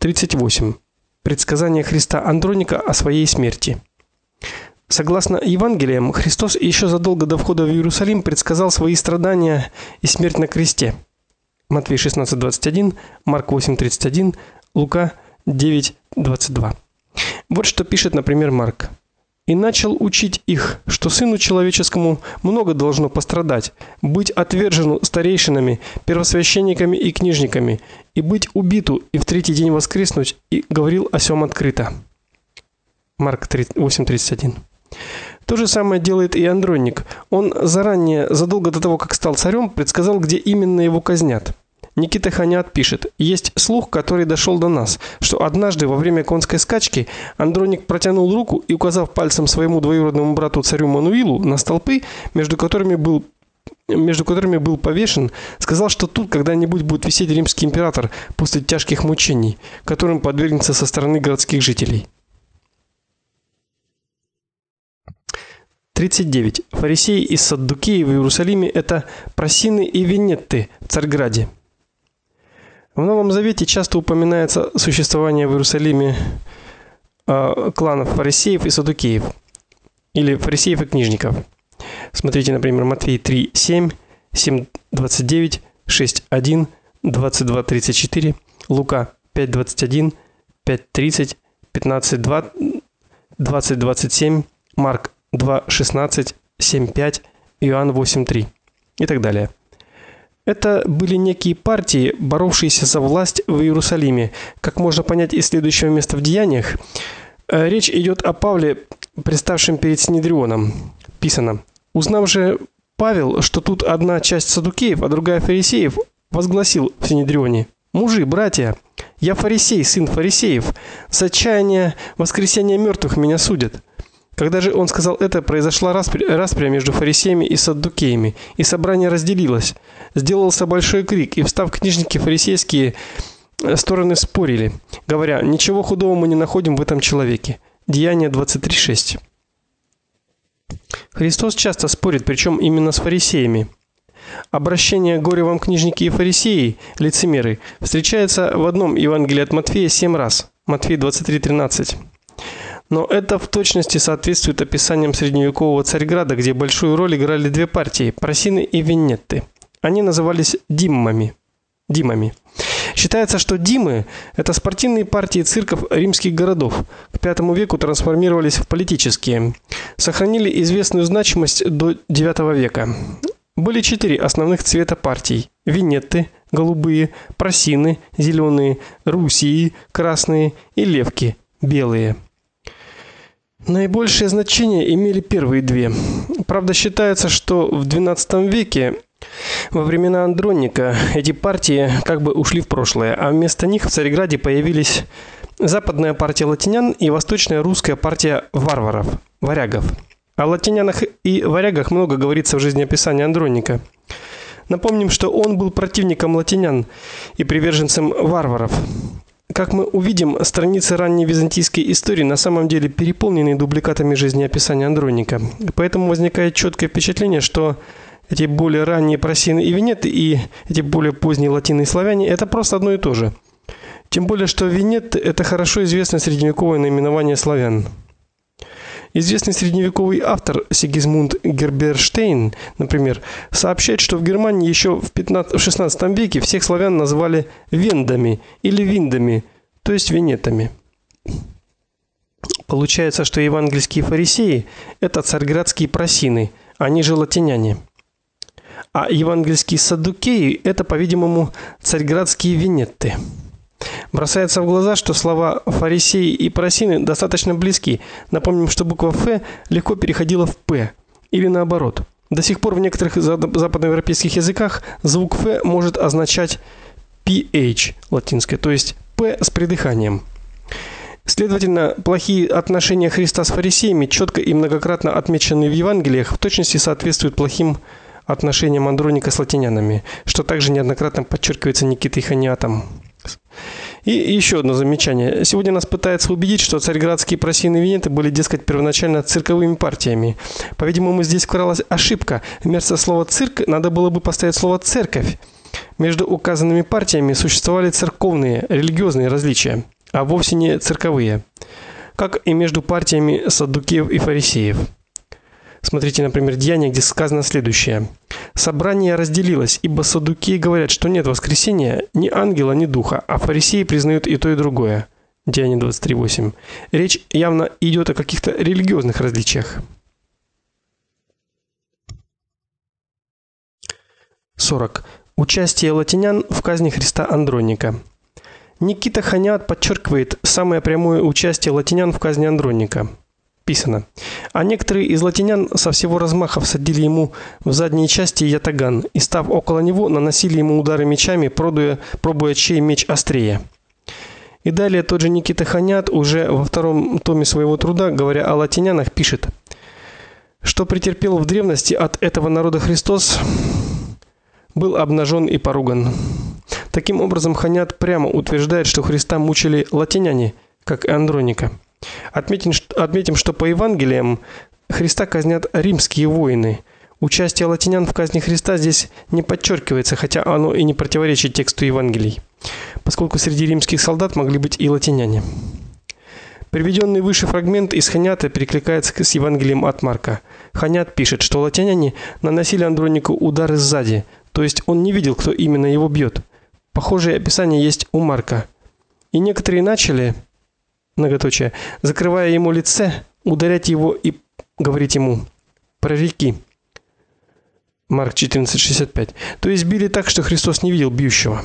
38. Предсказание Христа Андроника о своей смерти. Согласно Евангелиям, Христос еще задолго до входа в Иерусалим предсказал свои страдания и смерть на кресте. Матфея 16:21, Марк 8:31, Лука 9:22. Вот что пишет, например, Марк и начал учить их, что сыну человеческому много должно пострадать, быть отвержену старейшинами, первосвященниками и книжниками, и быть убиту и в третий день воскреснуть, и говорил о сем открыто. Марк 8:31. То же самое делает и Андроник. Он заранее, задолго до того, как стал царем, предсказал, где именно его казнят. Никита Ханят пишет: "Есть слух, который дошел до нас, что однажды во время конской скачки Андроник протянул руку и указав пальцем своему двоюродному брату царю Мануилу на столпы, между которыми был между которыми был повешен, сказал, что тут когда-нибудь будет висеть римский император после тяжких мучений, которым подвергнется со стороны городских жителей. 39. Фарисеи из Саддукеи в Иерусалиме это просины и венетты в Царьграде. В Новом Завете часто упоминается существование в Иерусалиме э, кланов фарисеев и саддукеев или фарисеев и книжников. Смотрите, например, Матфей 3:7, 7:29, 6:1, 22:34, Лука 5:21, 5:30, 15:2, 20:27, Марк 2:16, 7:5, Иоанн 8:3 и так далее. Это были некие партии, боровшиеся за власть в Иерусалиме. Как можно понять из следующего места в Деяниях, э, речь идет о Павле, представшем перед Синедрионом. Писано: "Узнав же Павел, что тут одна часть садукеев, а другая фарисеев, возгласил в Синедрионе: "Мужи, братья, я фарисей, сын фарисеев. За чаяние воскресения мертвых меня судят". Когда же он сказал это, произошла распря, между фарисеями и саддукеями, и собрание разделилось. Сделался большой крик, и встав книжники фарисейские э, стороны спорили, говоря: "Ничего худого мы не находим в этом человеке". Деяние 23:6. Христос часто спорит, причем именно с фарисеями. Обращение горе вам книжники и фарисеи, лицемеры, встречается в одном Евангелии от Матфея 7 раз. Матфей 23:13. Но это в точности соответствует описаниям средневекового Царьграда, где большую роль играли две партии просины и венетты. Они назывались диммами. Димами. Считается, что димы это спортивные партии цирков римских городов. К V веку трансформировались в политические. Сохранили известную значимость до IX века. Были четыре основных цвета партий: венетты, голубые, просины, зеленые, русии, красные и левки, белые. Наибольшее значение имели первые две. Правда, считается, что в XII веке во времена Андроника эти партии как бы ушли в прошлое, а вместо них в Царьграде появились западная партия латинян и восточная русская партия варваров, варягов. О латинянах и варягах много говорится в жизнеописании Андроника. Напомним, что он был противником латинян и приверженцем варваров. Как мы увидим, страницы ранней византийской истории на самом деле переполнены дубликатами жизнеописания Андроника. Поэтому возникает четкое впечатление, что эти более ранние просины и венеты и эти более поздние латины и славяне это просто одно и то же. Тем более, что венет это хорошо известное средневековое наименование славян. Известный средневековый автор Сигизмунд Герберштейн, например, сообщает, что в Германии еще в 15 в 16 веке всех славян назвали вендами или виндами, то есть венетами. Получается, что евангельские фарисеи это царьградские просины, они же латиняне. А евангельские саддукеи это, по-видимому, царьградские венетты. Бросается в глаза, что слова фарисеи и просины достаточно близки. Напомним, что буква Ф легко переходила в П или наоборот. До сих пор в некоторых западноевропейских языках звук Ф может означать PH латинское, то есть П с придыханием. Следовательно, плохие отношения Христа с фарисеями, четко и многократно отмеченные в Евангелиях, в точности соответствуют плохим отношениям Андроника с латинянами, что также неоднократно подчеркивается Никитой Ханиатом. И еще одно замечание. Сегодня нас пытаются убедить, что царьградские просины венеты были, дескать, первоначально цирковыми партиями. По-видимому, здесь вкралась ошибка. Вместо слова цирк надо было бы поставить слово церковь. Между указанными партиями существовали церковные, религиозные различия, а вовсе не церковные, как и между партиями саддукеев и фарисеев. Смотрите, например, Деяния, где сказано следующее: Собрание разделилось, ибо саддукеи говорят, что нет воскресения ни ангела, ни духа, а фарисеи признают и то, и другое. Деяния 23:8. Речь явно идет о каких-то религиозных различиях. 40. Участие латинян в казни Христа Андроника. Никита Ханят подчеркивает самое прямое участие латинян в казни Андроника. Писано: "А некоторые из латинян со всего размаха всадили ему в задние части ятаган и став около него, наносили ему удары мечами, пробуя пробуя чей меч острее". И далее тот же Никита Ханят уже во втором томе своего труда, говоря о латинянах, пишет: "Что претерпел в древности от этого народа Христос, был обнажен и поруган. Таким образом, Ханят прямо утверждает, что Христа мучили латиняне, как и Андроника. Отметим, отметим, что по Евангелиям Христа казнят римские воины. Участие латинян в казни Христа здесь не подчеркивается, хотя оно и не противоречит тексту Евангелий, поскольку среди римских солдат могли быть и латиняне. Приведенный выше фрагмент из Ханята перекликается с Евангелием от Марка. Ханят пишет, что латиняне наносили Андронику удары сзади, то есть он не видел, кто именно его бьет. Похожее описание есть у Марка. И некоторые начали, многоточие, закрывая ему лице, ударять его и говорить ему: "Прореки". Марк 14:65. То есть били так, что Христос не видел бьющего.